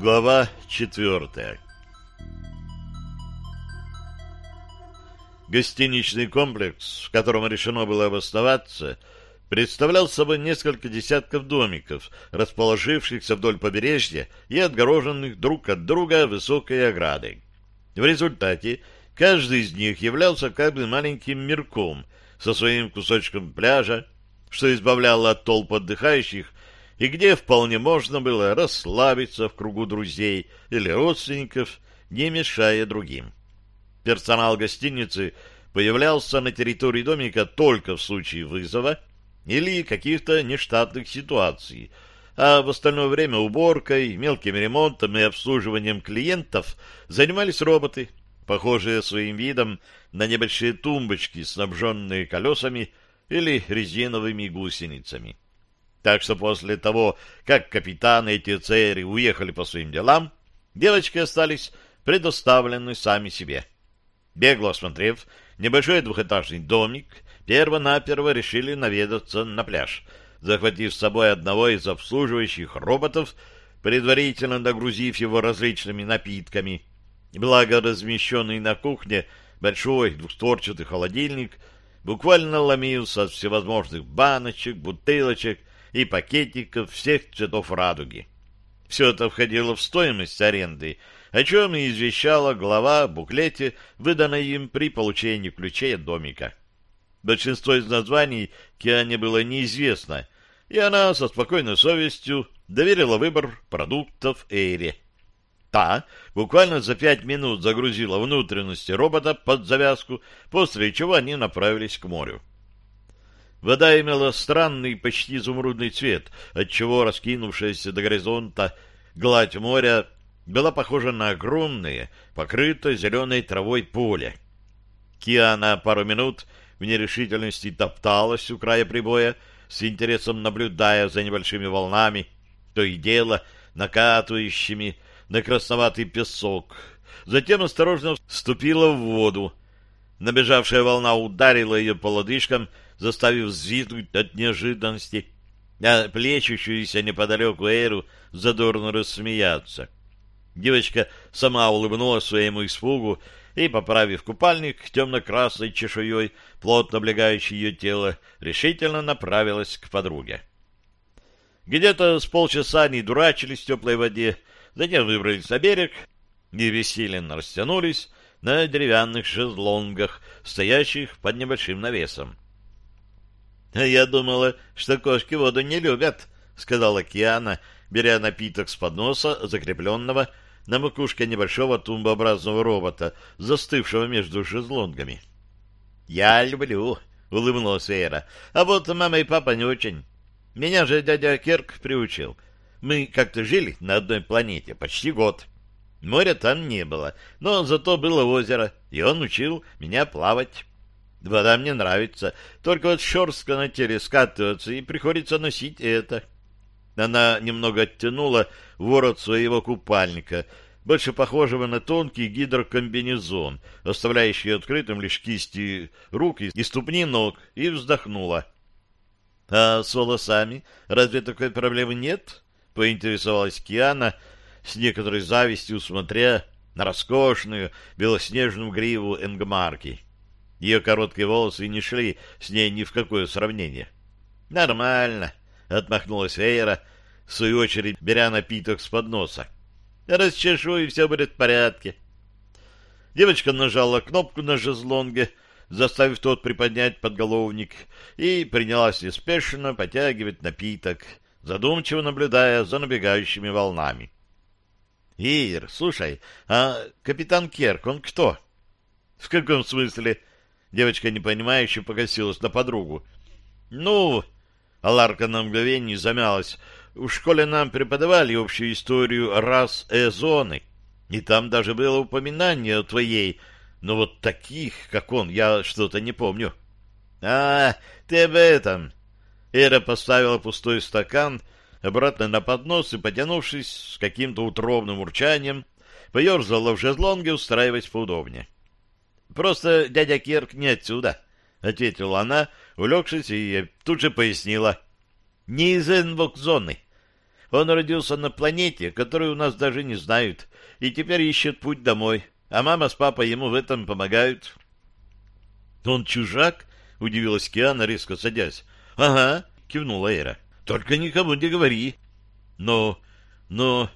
Глава четвертая Гостиничный комплекс, в котором решено было обосноваться, представлял собой несколько десятков домиков, расположившихся вдоль побережья и отгороженных друг от друга высокой оградой. В результате каждый из них являлся как бы маленьким мирком со своим кусочком пляжа, что избавляло от толп отдыхающих и где вполне можно было расслабиться в кругу друзей или родственников, не мешая другим. Персонал гостиницы появлялся на территории домика только в случае вызова или каких-то нештатных ситуаций, а в остальное время уборкой, мелким ремонтом и обслуживанием клиентов занимались роботы, похожие своим видом на небольшие тумбочки, снабженные колесами или резиновыми гусеницами. Так что после того, как капитаны эти цери уехали по своим делам, девочки остались предоставлены сами себе. Бегло осмотрев небольшой двухэтажный домик, перво-наперво решили наведаться на пляж, захватив с собой одного из обслуживающих роботов, предварительно нагрузив его различными напитками. Благо размещенный на кухне большой двухстворчатый холодильник буквально ломился от всевозможных баночек, бутылочек и пакетиков всех цветов радуги. Все это входило в стоимость аренды, о чем и извещала глава в буклете, выданной им при получении ключей от домика. Большинство из названий Киане было неизвестно, и она со спокойной совестью доверила выбор продуктов Эйре. Та буквально за пять минут загрузила внутренности робота под завязку, после чего они направились к морю. Вода имела странный, почти изумрудный цвет, отчего раскинувшаяся до горизонта гладь моря была похожа на огромное, покрытое зеленой травой поле. Киана пару минут в нерешительности топталась у края прибоя, с интересом наблюдая за небольшими волнами, то и дело накатывающими на красноватый песок. Затем осторожно вступила в воду. Набежавшая волна ударила ее по лодыжкам, заставив взвизгнуть от неожиданности, а плечущуюся неподалеку Эйру задорно рассмеяться. Девочка сама улыбнулась своему испугу и, поправив купальник темно-красной чешуей, плотно облегающей ее тело, решительно направилась к подруге. Где-то с полчаса они дурачились в теплой воде, затем выбрались на берег и бессиленно растянулись на деревянных шезлонгах, стоящих под небольшим навесом. — Я думала, что кошки воду не любят, — сказала Киана, беря напиток с подноса, закрепленного на макушке небольшого тумбообразного робота, застывшего между шезлонгами. — Я люблю, — улыбнулась Эра, — а вот мама и папа не очень. Меня же дядя Керк приучил. Мы как-то жили на одной планете почти год. Моря там не было, но зато было озеро, и он учил меня плавать. Вода мне нравится, только вот шерстка на теле скатывается, и приходится носить это. Она немного оттянула ворот своего купальника, больше похожего на тонкий гидрокомбинезон, оставляющий открытым лишь кисти рук и ступни ног, и вздохнула. — А с волосами разве такой проблемы нет? — поинтересовалась Киана, с некоторой завистью смотря на роскошную белоснежную гриву энгмарки. — ее короткие волосы не шли с ней ни в какое сравнение. «Нормально», — отмахнулась Эйра, в свою очередь беря напиток с подноса. «Расчешу, и все будет в порядке». Девочка нажала кнопку на жезлонге, заставив тот приподнять подголовник, и принялась неспешно потягивать напиток, задумчиво наблюдая за набегающими волнами. — Ир, слушай, а капитан Керк, он кто? — В каком смысле? Девочка непонимающе покосилась на подругу. «Ну...» — Аларка на мгновение замялась. «В школе нам преподавали общую историю рас э-зоны, и там даже было упоминание о твоей, но вот таких, как он, я что-то не помню». «А, ты об этом!» Эра поставила пустой стакан обратно на поднос и, потянувшись с каким-то утробным урчанием, поерзала в жезлонге, устраиваясь поудобнее. Просто дядя Кирк не отсюда, — ответила она, улегшись, и тут же пояснила. — Не из инвокзоны. Он родился на планете, которую у нас даже не знают, и теперь ищет путь домой, а мама с папой ему в этом помогают. — Он чужак? — удивилась Киана, резко садясь. — Ага, — кивнула Эра. — Только никому не говори. — Но... но...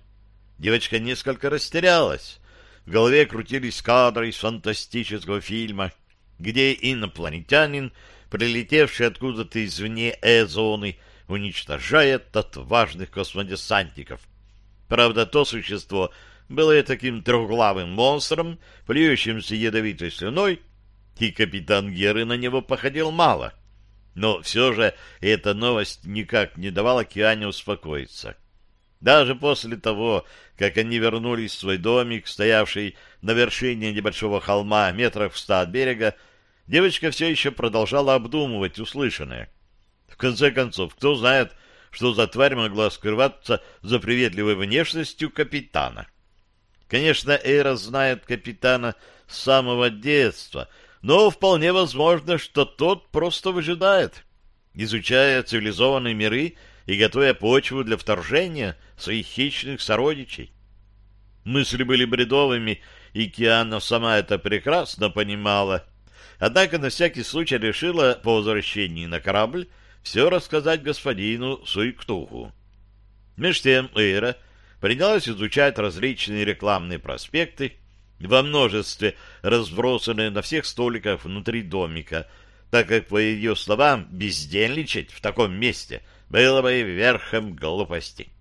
Девочка несколько растерялась. В голове крутились кадры из фантастического фильма, где инопланетянин, прилетевший откуда-то извне Э-зоны, уничтожает отважных космодесантников. Правда, то существо было таким трехглавым монстром, плюющимся ядовитой слюной, и капитан Геры на него походил мало. Но все же эта новость никак не давала Киане успокоиться. Даже после того, как они вернулись в свой домик, стоявший на вершине небольшого холма метров в ста от берега, девочка все еще продолжала обдумывать услышанное. В конце концов, кто знает, что за тварь могла скрываться за приветливой внешностью капитана. Конечно, Эйра знает капитана с самого детства, но вполне возможно, что тот просто выжидает, изучая цивилизованные миры и готовя почву для вторжения своих хищных сородичей. Мысли были бредовыми, и Киана сама это прекрасно понимала. Однако на всякий случай решила по возвращении на корабль все рассказать господину Суйктуху. Меж тем Эйра принялась изучать различные рекламные проспекты, во множестве разбросанные на всех столиках внутри домика, так как, по ее словам, бездельничать в таком месте было бы верхом глупости.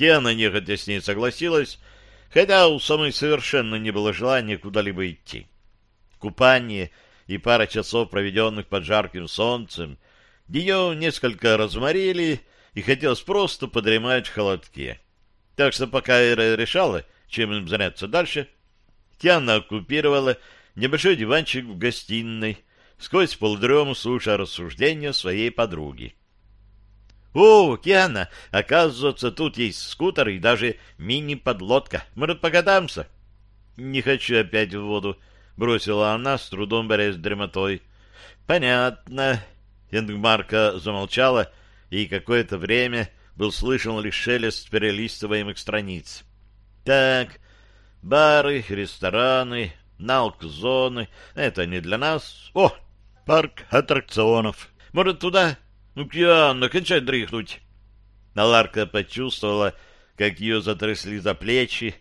Киана нехотя с ней согласилась, хотя у самой совершенно не было желания куда-либо идти. Купание и пара часов, проведенных под жарким солнцем, ее несколько разморили, и хотелось просто подремать в холодке. Так что пока Эра решала, чем им заняться дальше, Тиана оккупировала небольшой диванчик в гостиной, сквозь полдрему слушая рассуждения своей подруги. «О, Киана, оказывается, тут есть скутер и даже мини-подлодка. Может, покатаемся?» «Не хочу опять в воду», — бросила она, с трудом борясь с дремотой. «Понятно». Энгмарка замолчала, и какое-то время был слышен лишь шелест перелистываемых страниц. Так, бары, рестораны, налк-зоны — это не для нас. О, парк аттракционов. Может, туда? Ну, Кианна, кончай дрыхнуть. Наларка почувствовала, как ее затрясли за плечи,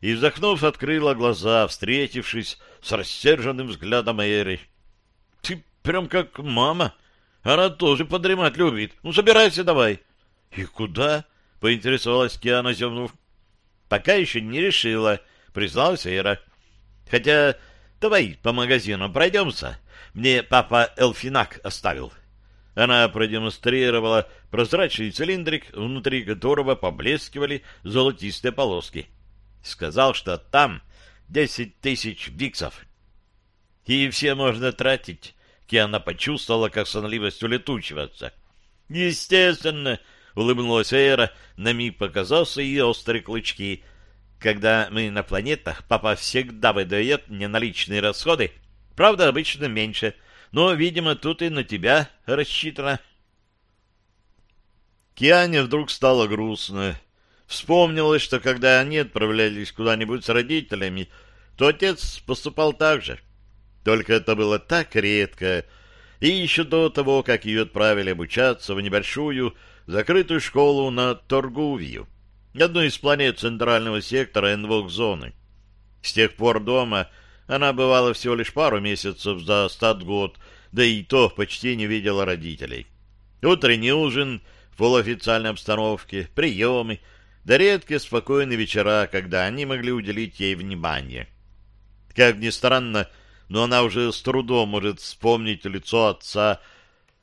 и, вздохнув, открыла глаза, встретившись с рассерженным взглядом Эри. — Ты прям как мама. Она тоже подремать любит. Ну, собирайся давай. —— И куда? — поинтересовалась Киана, зевнув. — Пока еще не решила, — призналась Эра. — Хотя давай по магазинам пройдемся. Мне папа Элфинак оставил. Она продемонстрировала прозрачный цилиндрик, внутри которого поблескивали золотистые полоски. Сказал, что там десять тысяч виксов. И все можно тратить. Киана почувствовала, как сонливость улетучивается. Естественно, — улыбнулась Эйра, на миг показался ее острые клычки. «Когда мы на планетах, папа всегда выдает мне наличные расходы. Правда, обычно меньше, но, видимо, тут и на тебя рассчитано». Киане вдруг стало грустно. Вспомнилось, что когда они отправлялись куда-нибудь с родителями, то отец поступал так же. Только это было так редко, и еще до того, как ее отправили обучаться в небольшую закрытую школу на Торгувью, одну из планет центрального сектора Энвок-зоны. С тех пор дома она бывала всего лишь пару месяцев за стат-год, да и то почти не видела родителей. Утренний ужин в полуофициальной обстановке, приемы, да редкие спокойные вечера, когда они могли уделить ей внимание. Как ни странно, но она уже с трудом может вспомнить лицо отца,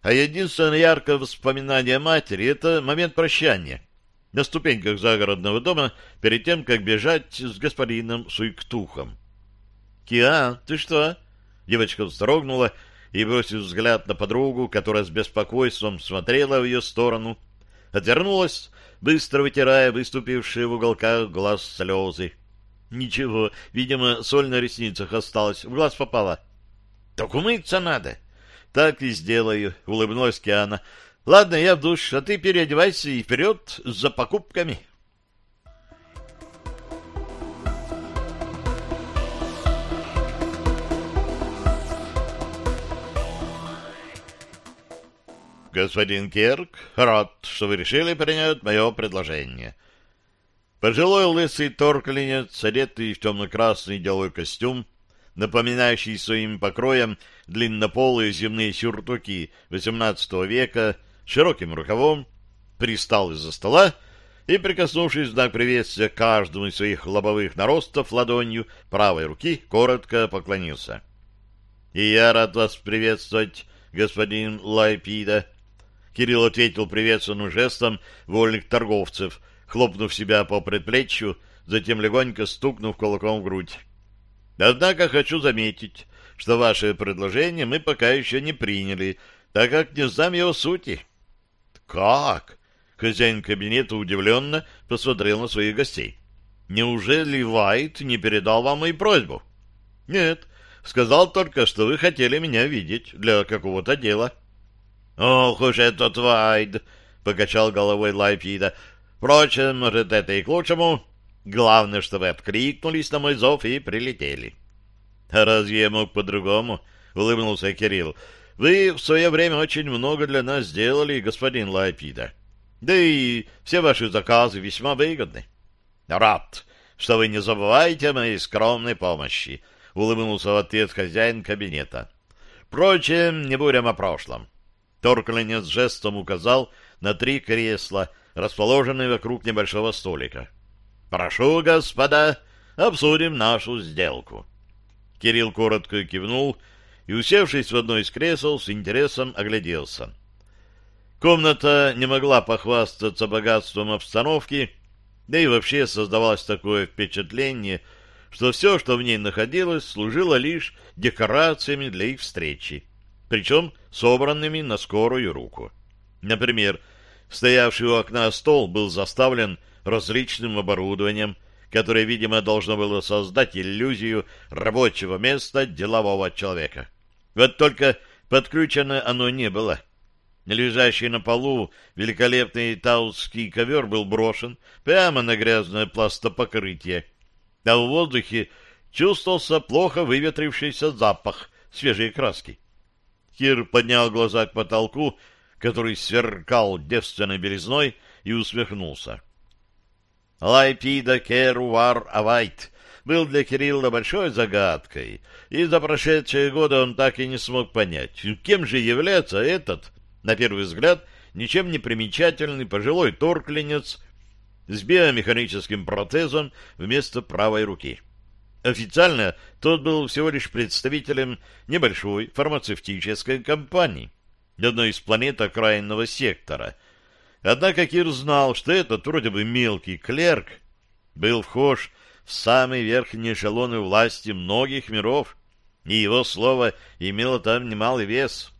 а единственное яркое воспоминание матери — это момент прощания на ступеньках загородного дома перед тем, как бежать с господином Суйктухом. «Киа, ты что?» Девочка вздрогнула и, бросив взгляд на подругу, которая с беспокойством смотрела в ее сторону, отвернулась, быстро вытирая выступившие в уголках глаз слезы. «Ничего, видимо, соль на ресницах осталась, в глаз попала». «Так умыться надо!» Так и сделаю, улыбнулась Киана. Ладно, я в душ, а ты переодевайся и вперед за покупками. Господин Керк, рад, что вы решили принять мое предложение. Пожилой лысый торклинец, одетый в темно-красный деловой костюм, напоминающий своим покроем длиннополые земные сюртуки XVIII века, широким рукавом, пристал из-за стола и, прикоснувшись в знак приветствия каждому из своих лобовых наростов ладонью правой руки, коротко поклонился. — И я рад вас приветствовать, господин Лайпида. Кирилл ответил приветственным жестом вольных торговцев — хлопнув себя по предплечью, затем легонько стукнув кулаком в грудь. Однако хочу заметить, что ваше предложение мы пока еще не приняли, так как не знаем его сути. — Как? — хозяин кабинета удивленно посмотрел на своих гостей. — Неужели Вайт не передал вам мою просьбу? — Нет, сказал только, что вы хотели меня видеть для какого-то дела. — Ох уж этот Вайт! — покачал головой Лайпида. Впрочем, может, это и к лучшему. Главное, что вы откликнулись на мой зов и прилетели. — А разве я мог по-другому? — улыбнулся Кирилл. — Вы в свое время очень много для нас сделали, господин Лайпида. Да и все ваши заказы весьма выгодны. — Рад, что вы не забываете о моей скромной помощи, — улыбнулся в ответ хозяин кабинета. — Впрочем, не будем о прошлом. Торкленец жестом указал на три кресла — расположенные вокруг небольшого столика. «Прошу, господа, обсудим нашу сделку». Кирилл коротко кивнул и, усевшись в одно из кресел, с интересом огляделся. Комната не могла похвастаться богатством обстановки, да и вообще создавалось такое впечатление, что все, что в ней находилось, служило лишь декорациями для их встречи, причем собранными на скорую руку. Например, Стоявший у окна стол был заставлен различным оборудованием, которое, видимо, должно было создать иллюзию рабочего места делового человека. Вот только подключено оно не было. Лежащий на полу великолепный таутский ковер был брошен прямо на грязное пластопокрытие, а в воздухе чувствовался плохо выветрившийся запах свежей краски. Кир поднял глаза к потолку который сверкал девственной белизной, и усмехнулся. Лайпида Керувар Авайт был для Кирилла большой загадкой, и за прошедшие годы он так и не смог понять, кем же является этот, на первый взгляд, ничем не примечательный пожилой торкленец с биомеханическим протезом вместо правой руки. Официально тот был всего лишь представителем небольшой фармацевтической компании, одной из планет окраинного сектора. Однако Кир знал, что этот вроде бы мелкий клерк был вхож в самые верхние эшелоны власти многих миров, и его слово имело там немалый вес.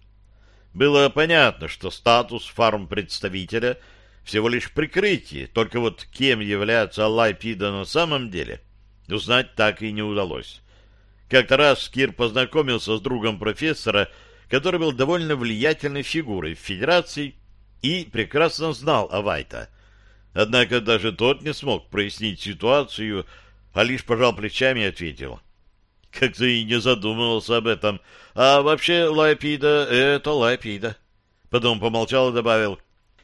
Было понятно, что статус фарм-представителя всего лишь прикрытие, только вот кем является Аллай Пида на самом деле, узнать так и не удалось. Как-то раз Кир познакомился с другом профессора, который был довольно влиятельной фигурой в Федерации и прекрасно знал о. Однако даже тот не смог прояснить ситуацию, а лишь пожал плечами и ответил. Как-то и не задумывался об этом. А вообще Лайпида — это Лайпида. Потом помолчал и добавил.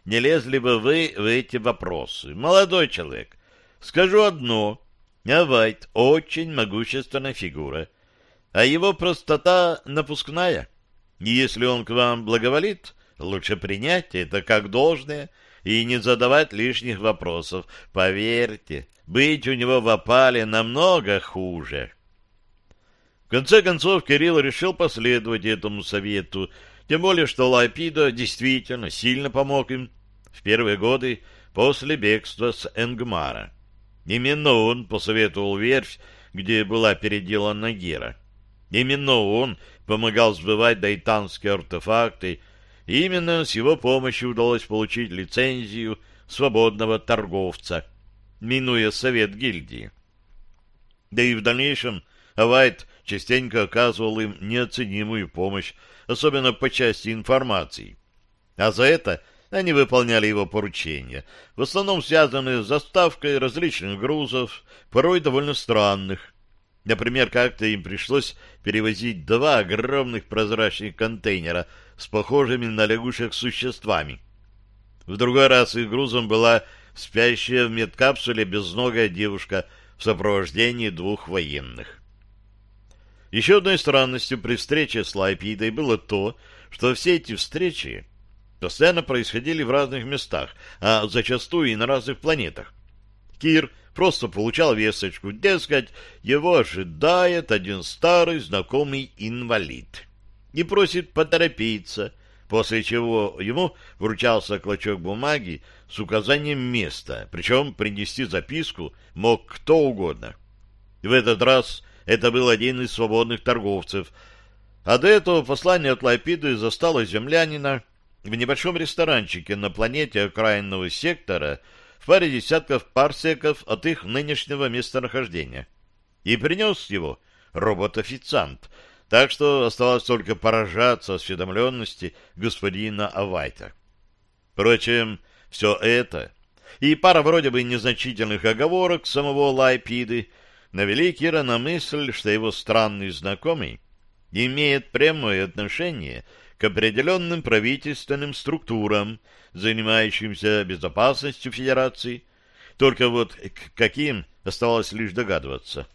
Не лезли бы вы в эти вопросы. Молодой человек, скажу одно. А Вайт очень могущественная фигура, а его простота напускная. Если он к вам благоволит, лучше принять это как должное и не задавать лишних вопросов. Поверьте, быть у него в опале намного хуже. В конце концов, Кирилл решил последовать этому совету, тем более, что Лапида действительно сильно помог им в первые годы после бегства с Энгмара. Именно он посоветовал верфь, где была переделана Гера. Именно он помогал сбывать дайтанские артефакты, и именно с его помощью удалось получить лицензию свободного торговца, минуя совет гильдии. Да и в дальнейшем Авайт частенько оказывал им неоценимую помощь, особенно по части информации. А за это Они выполняли его поручения, в основном связанные с доставкой различных грузов, порой довольно странных. Например, как-то им пришлось перевозить два огромных прозрачных контейнера с похожими на лягушек существами. В другой раз их грузом была спящая в медкапсуле безногая девушка в сопровождении двух военных. Еще одной странностью при встрече с Лайпидой было то, что все эти встречи постоянно происходили в разных местах, а зачастую и на разных планетах. Кир просто получал весточку, дескать, его ожидает один старый знакомый инвалид и просит поторопиться, после чего ему вручался клочок бумаги с указанием места, причем принести записку мог кто угодно. В этот раз это был один из свободных торговцев, а до этого послание от Лапиды застало землянина, в небольшом ресторанчике на планете окраинного сектора в паре десятков парсеков от их нынешнего местонахождения. И принес его робот-официант, так что оставалось только поражаться осведомленности господина Авайта. Впрочем, все это и пара вроде бы незначительных оговорок самого Лайпиды навели Кира на мысль, что его странный знакомый имеет прямое отношение к определенным правительственным структурам, занимающимся безопасностью Федерации, только вот к каким оставалось лишь догадываться.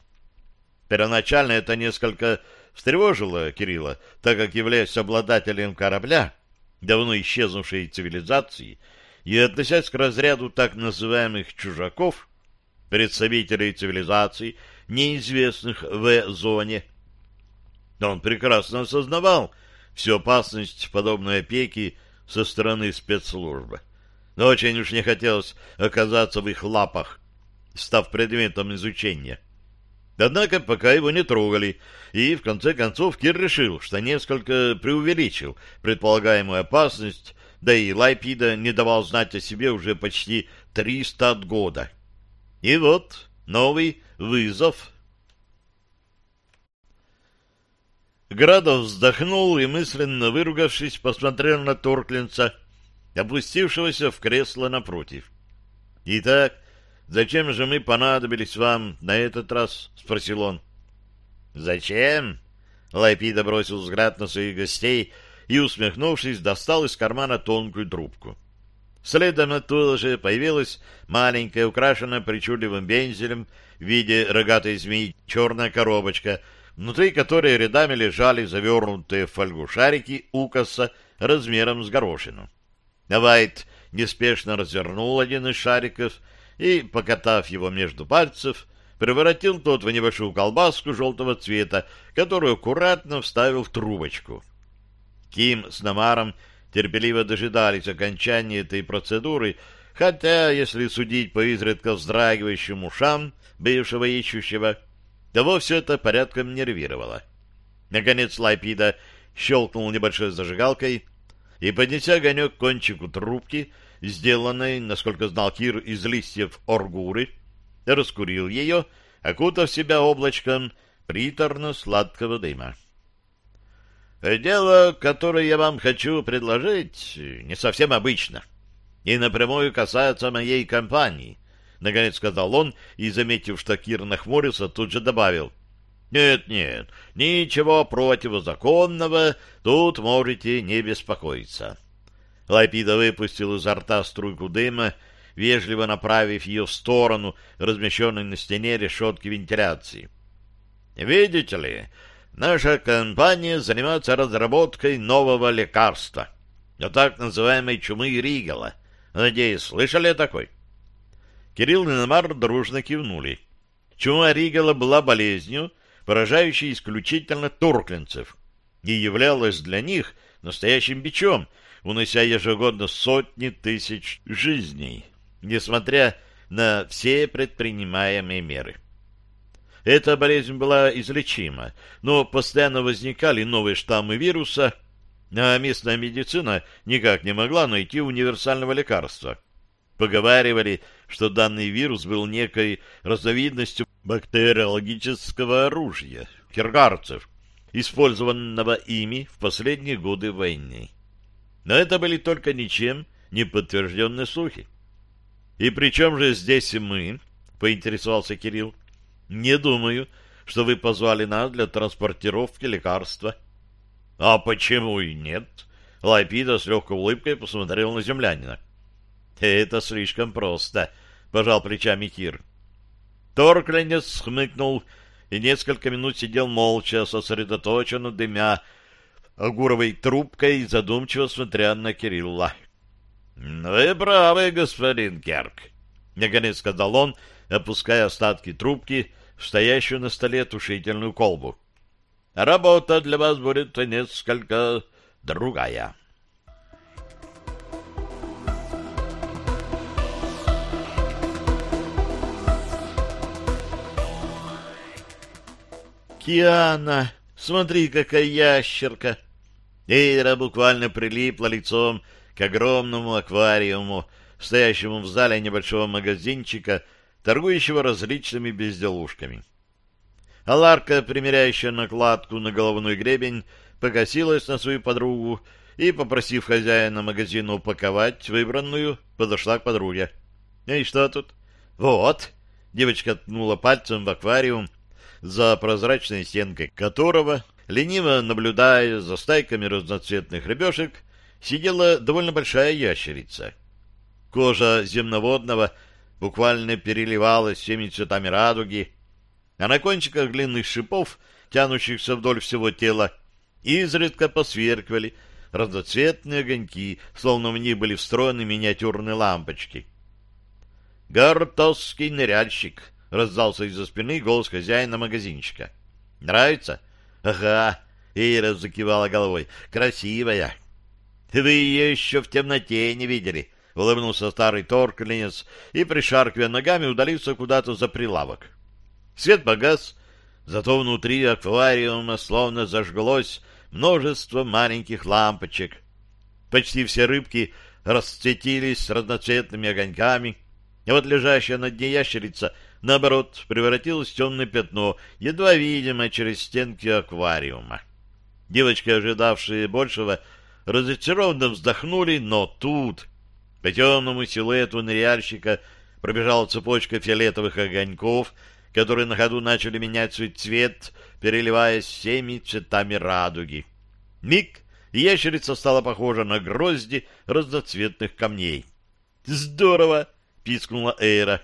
Первоначально это несколько встревожило Кирилла, так как, являясь обладателем корабля, давно исчезнувшей цивилизации, и относясь к разряду так называемых «чужаков», представителей цивилизаций, неизвестных в зоне, он прекрасно осознавал, всю опасность подобной опеки со стороны спецслужбы. Но очень уж не хотелось оказаться в их лапах, став предметом изучения. Однако пока его не трогали, и в конце концов Кир решил, что несколько преувеличил предполагаемую опасность, да и Лайпида не давал знать о себе уже почти триста от года. И вот новый вызов Градов вздохнул и, мысленно выругавшись, посмотрел на Торклинца, опустившегося в кресло напротив. — Итак, зачем же мы понадобились вам на этот раз? — спросил он. — Зачем? — Лайпида бросил взгляд на своих гостей и, усмехнувшись, достал из кармана тонкую трубку. Следом оттуда же появилась маленькая, украшенная причудливым бензелем в виде рогатой змеи черная коробочка — внутри которой рядами лежали завернутые в фольгу шарики укоса размером с горошину. Вайт неспешно развернул один из шариков и, покатав его между пальцев, превратил тот в небольшую колбаску желтого цвета, которую аккуратно вставил в трубочку. Ким с Намаром терпеливо дожидались окончания этой процедуры, хотя, если судить по изредка вздрагивающим ушам бывшего ищущего, того все это порядком нервировало. Наконец Лайпида щелкнул небольшой зажигалкой и, поднеся огонек к кончику трубки, сделанной, насколько знал Кир, из листьев оргуры, раскурил ее, окутав себя облачком приторно-сладкого дыма. «Дело, которое я вам хочу предложить, не совсем обычно и напрямую касается моей компании», — наконец сказал он, и, заметив, что Кир нахмурился, тут же добавил. «Нет, нет, ничего противозаконного, тут можете не беспокоиться». Лапида выпустил изо рта струйку дыма, вежливо направив ее в сторону размещенной на стене решетки вентиляции. «Видите ли, наша компания занимается разработкой нового лекарства, о так называемой чумы Ригела. Надеюсь, слышали о такой?» Кирилл и Намар дружно кивнули. Чума Ригала была болезнью, поражающей исключительно туркленцев, и являлась для них настоящим бичом, унося ежегодно сотни тысяч жизней, несмотря на все предпринимаемые меры. Эта болезнь была излечима, но постоянно возникали новые штаммы вируса, а местная медицина никак не могла найти универсального лекарства. Поговаривали, что данный вирус был некой разновидностью бактериологического оружия, хергарцев, использованного ими в последние годы войны. Но это были только ничем неподтвержденные слухи. «И при чем же здесь мы?» — поинтересовался Кирилл. «Не думаю, что вы позвали нас для транспортировки лекарства». «А почему и нет?» Лайпида с легкой улыбкой посмотрел на землянина. «Это слишком просто», — пожал плечами Кир. Торкленец хмыкнул и несколько минут сидел молча, сосредоточенно дымя огуровой трубкой, задумчиво смотря на Кирилла. — Вы правы, господин Керк, — наконец сказал он, опуская остатки трубки в стоящую на столе тушительную колбу. — Работа для вас будет несколько другая. «Киана, смотри, какая ящерка!» Эйра буквально прилипла лицом к огромному аквариуму, стоящему в зале небольшого магазинчика, торгующего различными безделушками. Аларка, примеряющая накладку на головной гребень, покосилась на свою подругу и, попросив хозяина магазина упаковать выбранную, подошла к подруге. «И что тут?» «Вот!» — девочка ткнула пальцем в аквариум, за прозрачной стенкой которого, лениво наблюдая за стайками разноцветных рыбешек, сидела довольно большая ящерица. Кожа земноводного буквально переливалась всеми цветами радуги, а на кончиках длинных шипов, тянущихся вдоль всего тела, изредка посверкивали разноцветные огоньки, словно в них были встроены миниатюрные лампочки. «Гортосский ныряльщик», — раздался из-за спины голос хозяина магазинчика. «Нравится?» «Ага», — Ира закивала головой. «Красивая». «Вы ее еще в темноте не видели», — улыбнулся старый торкленец и, пришаркивая ногами, удалился куда-то за прилавок. Свет погас, зато внутри аквариума словно зажглось множество маленьких лампочек. Почти все рыбки расцветились разноцветными огоньками, а вот лежащая на дне ящерица, наоборот, превратилась в темное пятно, едва видимое через стенки аквариума. Девочки, ожидавшие большего, разочарованно вздохнули, но тут по темному силуэту ныряльщика пробежала цепочка фиолетовых огоньков, которые на ходу начали менять свой цвет, переливаясь всеми цветами радуги. Миг, и ящерица стала похожа на грозди разноцветных камней. «Здорово!» пискнула Эйра.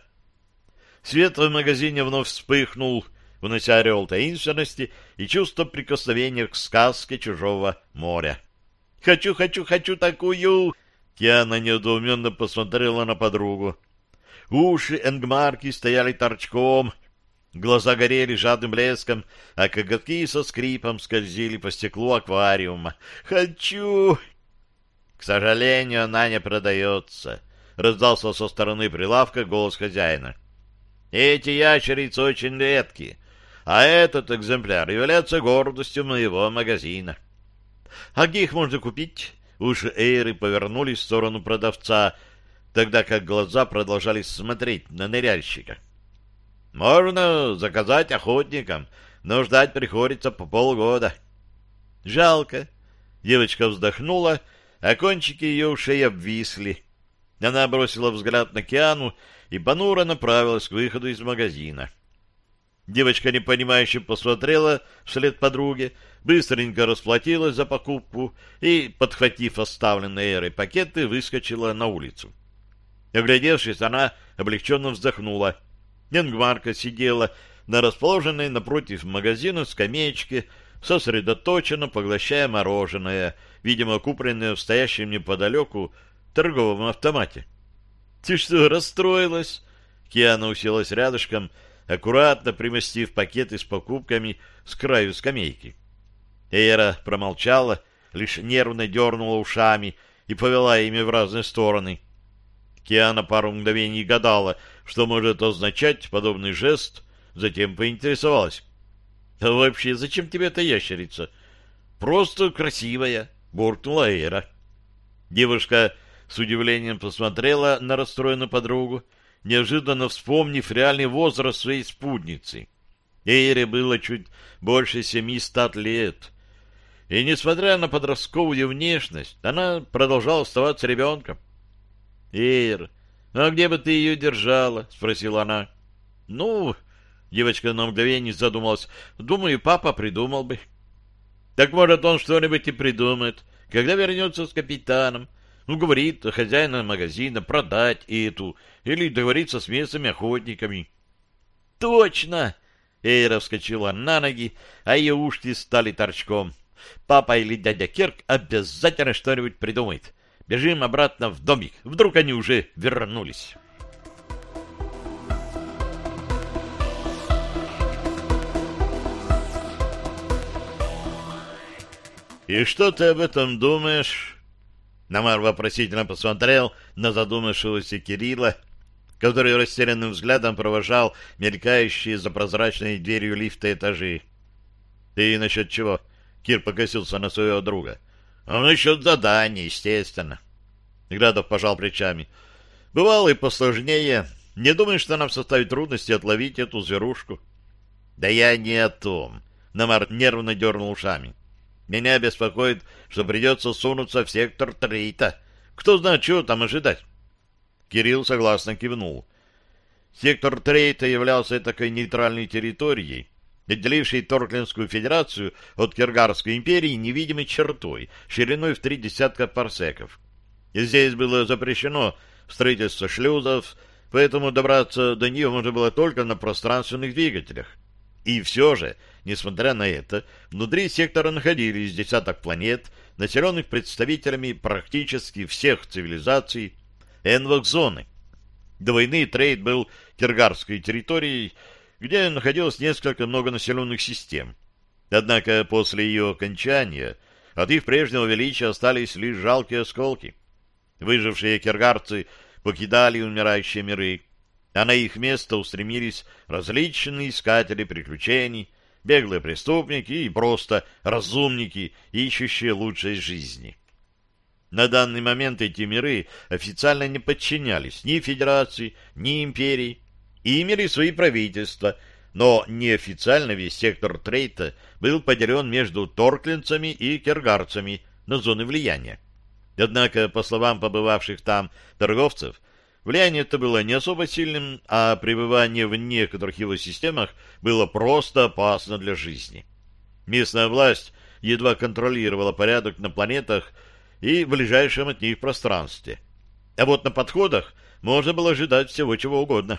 Свет в магазине вновь вспыхнул, унося орел таинственности и чувство прикосновения к сказке чужого моря. «Хочу, хочу, хочу такую!» Киана недоуменно посмотрела на подругу. Уши Энгмарки стояли торчком, глаза горели жадным блеском, а коготки со скрипом скользили по стеклу аквариума. «Хочу!» «К сожалению, она не продается», — раздался со стороны прилавка голос хозяина. «Эти ящерицы очень редкие, а этот экземпляр является гордостью моего магазина». «А где их можно купить?» Уши Эйры повернулись в сторону продавца, тогда как глаза продолжали смотреть на ныряльщика. «Можно заказать охотникам, но ждать приходится по полгода». «Жалко». Девочка вздохнула, а кончики ее ушей обвисли. Она бросила взгляд на Киану и понуро направилась к выходу из магазина. Девочка непонимающе посмотрела вслед подруге, быстренько расплатилась за покупку и, подхватив оставленные Эрой пакеты, выскочила на улицу. Оглядевшись, она облегченно вздохнула. Ненгмарка сидела на расположенной напротив магазина скамеечке, сосредоточенно поглощая мороженое, видимо, купленное в стоящем неподалеку торговом автомате. «Ты что, расстроилась?» Киана уселась рядышком, аккуратно примостив пакеты с покупками с краю скамейки. Эйра промолчала, лишь нервно дернула ушами и повела ими в разные стороны. Киана пару мгновений гадала, что может означать подобный жест, затем поинтересовалась. — А вообще, зачем тебе эта ящерица? — Просто красивая, — буркнула Эйра. Девушка с удивлением посмотрела на расстроенную подругу, неожиданно вспомнив реальный возраст своей спутницы. Эйре было чуть больше семи стат лет. И, несмотря на подростковую внешность, она продолжала оставаться ребенком. Ир, а где бы ты ее держала? — спросила она. — Ну, девочка на мгновение задумалась. Думаю, папа придумал бы. — Так может, он что-нибудь и придумает, когда вернется с капитаном. Ну, говорит хозяина магазина продать эту или договориться с местными охотниками. — Точно! Эйра вскочила на ноги, а ее ушки стали торчком. Папа или дядя Кирк обязательно что-нибудь придумает. Бежим обратно в домик. Вдруг они уже вернулись. «И что ты об этом думаешь?» Намар вопросительно посмотрел на задумавшегося Кирилла, который растерянным взглядом провожал мелькающие за прозрачной дверью лифта этажи. «Ты насчет чего?» — Кир покосился на своего друга. «А насчет задания, естественно». Градов пожал плечами. «Бывало и посложнее. Не думаешь, что нам составит трудности отловить эту зверушку?» «Да я не о том». Намар нервно дернул ушами. «Меня беспокоит, что придется сунуться в сектор Трейта. Кто знает, чего там ожидать?» Кирилл согласно кивнул. Сектор Трейта являлся такой нейтральной территорией, отделившей Торклинскую Федерацию от Киргарской империи невидимой чертой, шириной в три десятка парсеков. И здесь было запрещено строительство шлюзов, поэтому добраться до нее можно было только на пространственных двигателях. И все же, несмотря на это, внутри сектора находились десяток планет, населенных представителями практически всех цивилизаций, Энвок-зоны. До трейд был киргарской территорией, где находилось несколько многонаселенных систем. Однако после ее окончания от их прежнего величия остались лишь жалкие осколки. Выжившие киргарцы покидали умирающие миры, а на их место устремились различные искатели приключений, беглые преступники и просто разумники, ищущие лучшей жизни. На данный момент эти миры официально не подчинялись ни Федерации, ни Империи и имели свои правительства, но неофициально весь сектор Трейта был поделен между торклинцами и кергарцами на зоны влияния. Однако, по словам побывавших там торговцев, влияние это было не особо сильным, а пребывание в некоторых его системах было просто опасно для жизни. Местная власть едва контролировала порядок на планетах, и в ближайшем от них пространстве. А вот на подходах можно было ожидать всего чего угодно.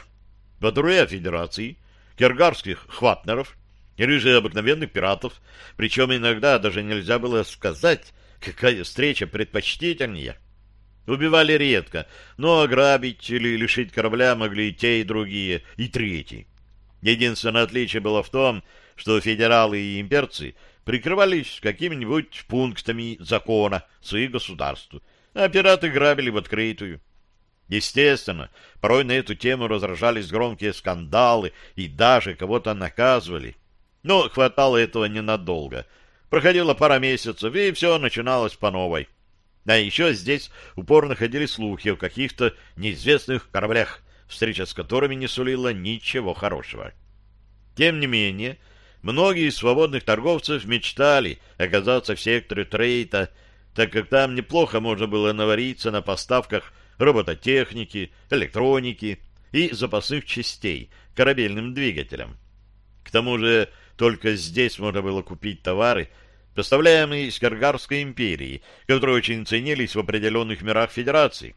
Патруля Федерации, кергарских хватнеров или же обыкновенных пиратов, причем иногда даже нельзя было сказать, какая встреча предпочтительнее. Убивали редко, но ограбить или лишить корабля могли и те, и другие, и третий. Единственное отличие было в том, что федералы и имперцы прикрывались какими-нибудь пунктами закона своих государств, а пираты грабили в открытую. Естественно, порой на эту тему разражались громкие скандалы и даже кого-то наказывали. Но хватало этого ненадолго. Проходила пара месяцев, и все начиналось по новой. А еще здесь упорно ходили слухи о каких-то неизвестных кораблях, встреча с которыми не сулила ничего хорошего. Тем не менее, Многие из свободных торговцев мечтали оказаться в секторе трейта, так как там неплохо можно было навариться на поставках робототехники, электроники и запасных частей корабельным двигателям. К тому же только здесь можно было купить товары, поставляемые из Каргарской империи, которые очень ценились в определенных мирах Федерации.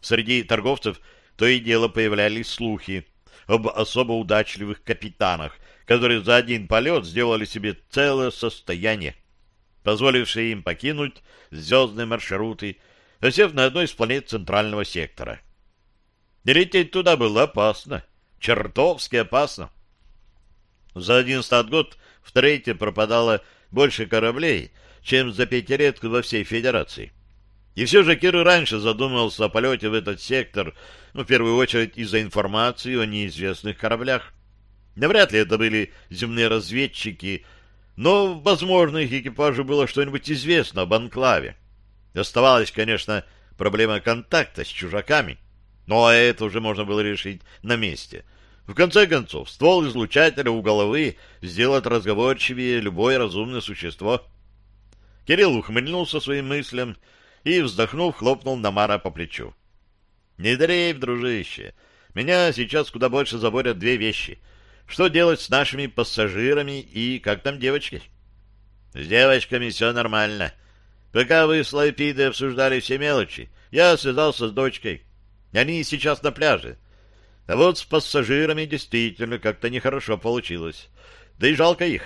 Среди торговцев то и дело появлялись слухи об особо удачливых капитанах, которые за один полет сделали себе целое состояние, позволившее им покинуть звездные маршруты, осев на одной из планет центрального сектора. И лететь туда было опасно, чертовски опасно. За один стат год в Трейте пропадало больше кораблей, чем за пятилетку во всей Федерации. И все же Кир раньше задумывался о полете в этот сектор, ну, в первую очередь из-за информации о неизвестных кораблях. Навряд ли это были земные разведчики, но, возможно, их экипажу было что-нибудь известно об анклаве. Оставалась, конечно, проблема контакта с чужаками, но это уже можно было решить на месте. В конце концов, ствол излучателя у головы сделает разговорчивее любое разумное существо. Кирилл ухмыльнулся своим мыслям и, вздохнув, хлопнул Намара по плечу. Не дрейф, дружище. Меня сейчас куда больше заботят две вещи. Что делать с нашими пассажирами и как там девочки? С девочками все нормально. Пока вы с Лайпидой обсуждали все мелочи, я связался с дочкой. Они сейчас на пляже. А вот с пассажирами действительно как-то нехорошо получилось. Да и жалко их.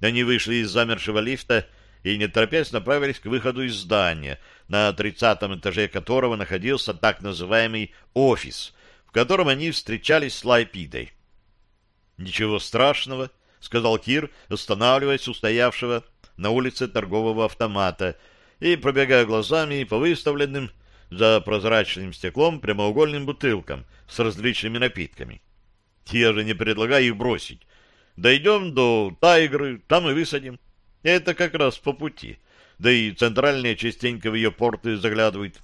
Они вышли из замершего лифта и, не торопясь, направились к выходу из здания, на тридцатом этаже которого находился так называемый «офис», в котором они встречались с Лайпидой. «Ничего страшного», — сказал Кир, останавливаясь у стоявшего на улице торгового автомата и пробегая глазами по выставленным за прозрачным стеклом прямоугольным бутылкам с различными напитками. Я же не предлагаю их бросить. Дойдем до Тайгры, там и высадим. Это как раз по пути. Да и центральные частенько в ее порты заглядывают.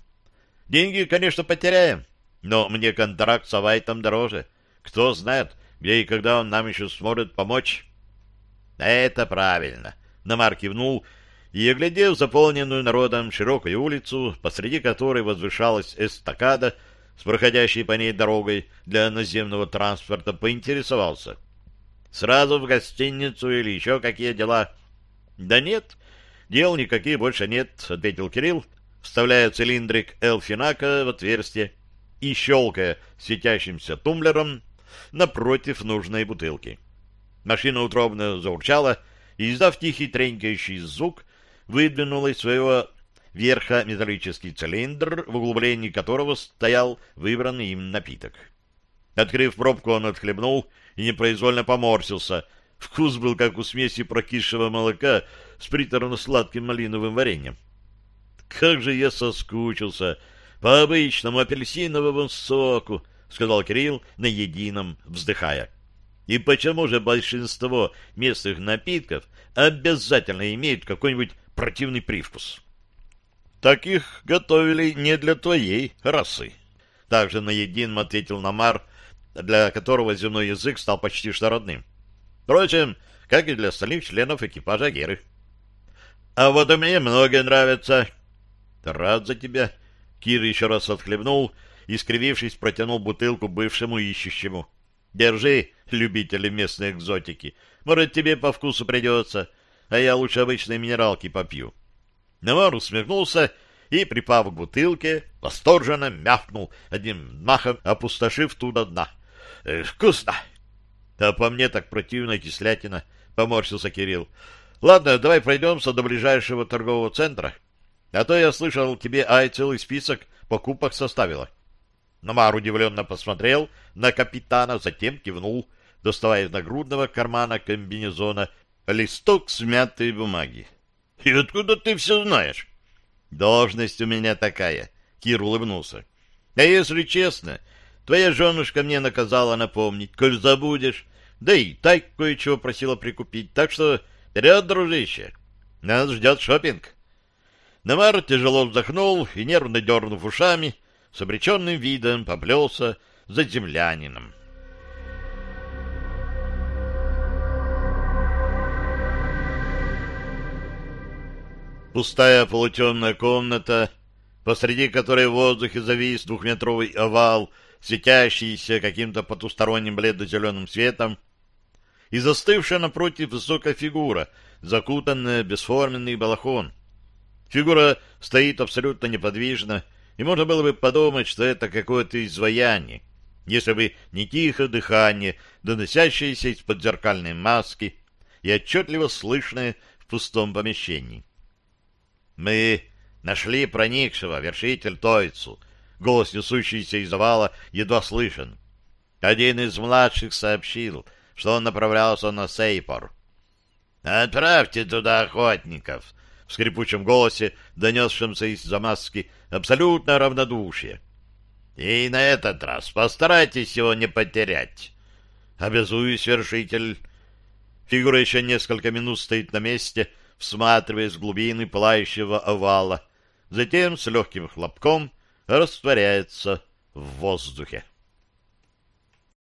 Деньги, конечно, потеряем, но мне контракт с Авайтом дороже. Кто знает, где и когда он нам еще сможет помочь. Это правильно. Намар кивнул и, оглядев заполненную народом широкую улицу, посреди которой возвышалась эстакада с проходящей по ней дорогой для наземного транспорта, поинтересовался. «Сразу в гостиницу или еще какие дела?» «Да нет, дел никаких больше нет», — ответил Кирилл, вставляя цилиндрик Элфинака в отверстие и щелкая светящимся тумблером напротив нужной бутылки. Машина утробно заурчала, и, издав тихий тренькающий звук, выдвинула из своего верха металлический цилиндр, в углублении которого стоял выбранный им напиток. Открыв пробку, он отхлебнул и непроизвольно поморщился. Вкус был, как у смеси прокисшего молока с приторно-сладким малиновым вареньем. «Как же я соскучился по обычному апельсиновому соку!» — сказал Кирилл на едином, вздыхая. И почему же большинство местных напитков обязательно имеют какой-нибудь противный привкус? Таких готовили не для твоей расы. Также на едином ответил Намар, для которого земной язык стал почти что родным. Впрочем, как и для остальных членов экипажа Геры. А вот и мне многое нравится. Рад за тебя. Кир еще раз отхлебнул и, скривившись, протянул бутылку бывшему ищущему. Держи, любители местной экзотики. Может, тебе по вкусу придется, а я лучше обычной минералки попью. Навар усмехнулся и, припав к бутылке, восторженно мявкнул, одним махом опустошив туда дна. «Э, «Вкусно!» «А по мне так противно кислятина», — поморщился Кирилл. «Ладно, давай пройдемся до ближайшего торгового центра. А то я слышал, тебе Ай целый список покупок составила». Намар удивленно посмотрел на капитана, затем кивнул, доставая из нагрудного кармана комбинезона листок смятой бумаги. — И откуда ты все знаешь? — Должность у меня такая, — Кир улыбнулся. — А если честно, твоя женушка мне наказала напомнить, коль забудешь, да и так кое-чего просила прикупить, так что вперед, дружище, нас ждет шопинг. Намар тяжело вздохнул и, нервно дернув ушами, — с обреченным видом поплелся за землянином. Пустая полутемная комната, посреди которой в воздухе завис двухметровый овал, светящийся каким-то потусторонним бледно-зеленым светом, и застывшая напротив высокая фигура, закутанная бесформенный балахон. Фигура стоит абсолютно неподвижно, и можно было бы подумать, что это какое-то изваяние, если бы не тихое дыхание, доносящееся из-под зеркальной маски и отчетливо слышное в пустом помещении. «Мы нашли проникшего, вершитель Тойцу», голос, несущийся из завала, едва слышен. Один из младших сообщил, что он направлялся на Сейпор. «Отправьте туда охотников», в скрипучем голосе, донесшемся из-за маски, абсолютно равнодушие. И на этот раз постарайтесь его не потерять. Обязуюсь, вершитель. Фигура еще несколько минут стоит на месте, всматриваясь в глубины пылающего овала. Затем с легким хлопком растворяется в воздухе.